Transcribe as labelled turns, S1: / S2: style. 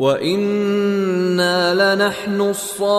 S1: وأنا لنحن الصافون